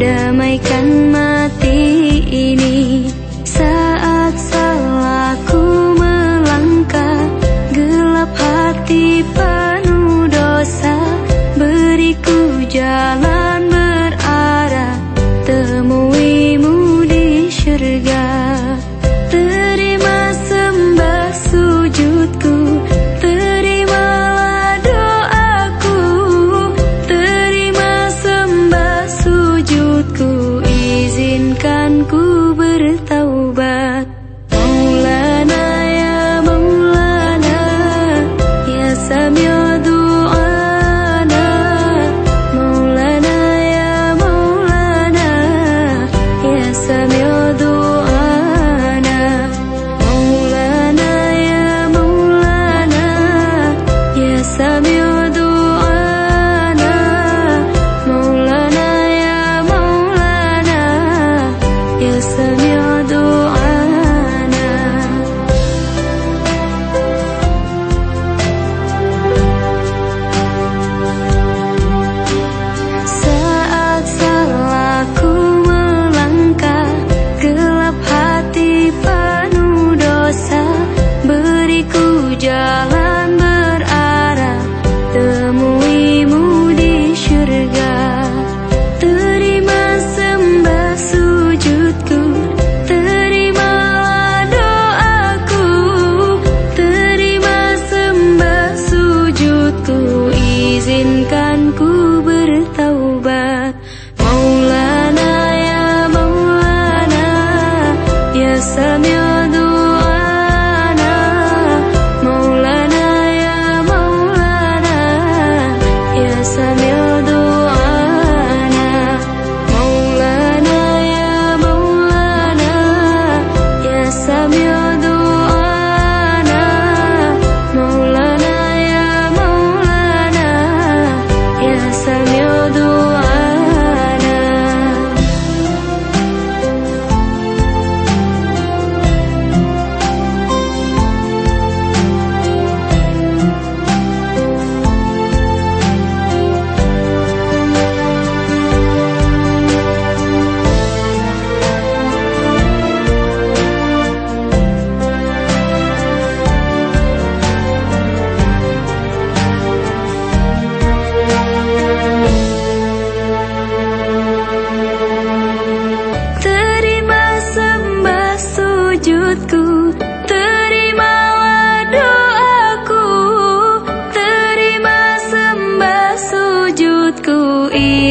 damaikan mati ini saat salahku melangkah gelap hati. يسمع دعاء the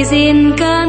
diên can